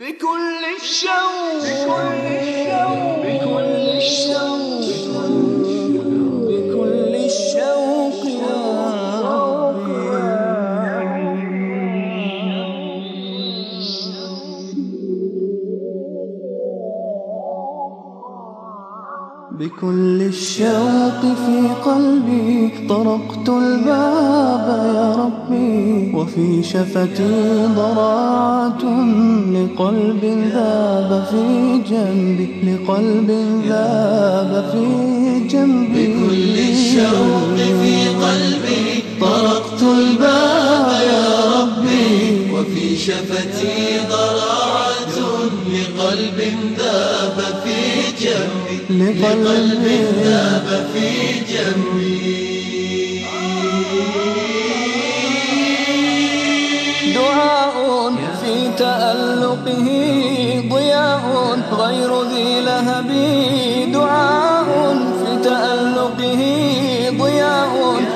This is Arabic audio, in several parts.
بكل الشوق. بكل الشوق. بكل الشوق في قلبي طرقت الباب يا ربي. وفي شفتي ضراعة لقلب ذاب في جنبي لقلب ذاب في جنبي. بكل الشوق في قلبي طرقت الباب يا ربي. وفي شفتي ضراعة لقلب ذاب في لقلب ذاب في جنبي دعاء في تألقه ضياء غير ذي لهب. دعاء في تألقه ضياء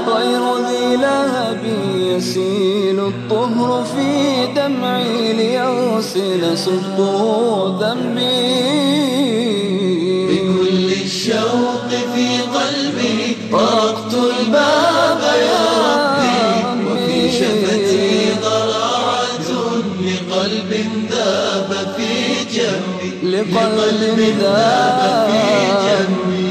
غير ذي لهب. يسيل الطهر في دمعي ليغسل صدق ذنبي. لقلب ذاب في جنبي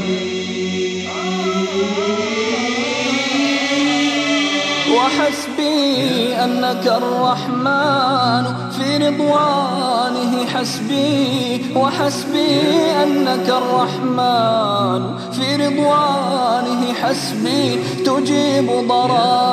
وحسبي أنك الرحمن في رضوانه. حسبي وحسبي أنك الرحمن في رضوانه. حسبي تجيب ضراعة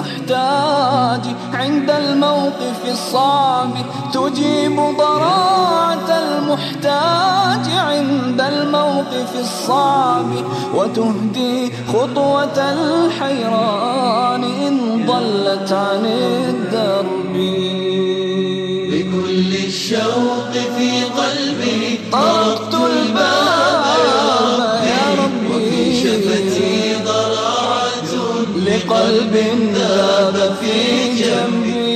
المحتاج عند الموقف الصعب تجيب ضراعة المحتاج عند الموقف الصعب وتهدي خطوة الحيران إن ضلت عن الدرب. بكل الشوق في قلبي طرقت لقلب ذاب في جنبي.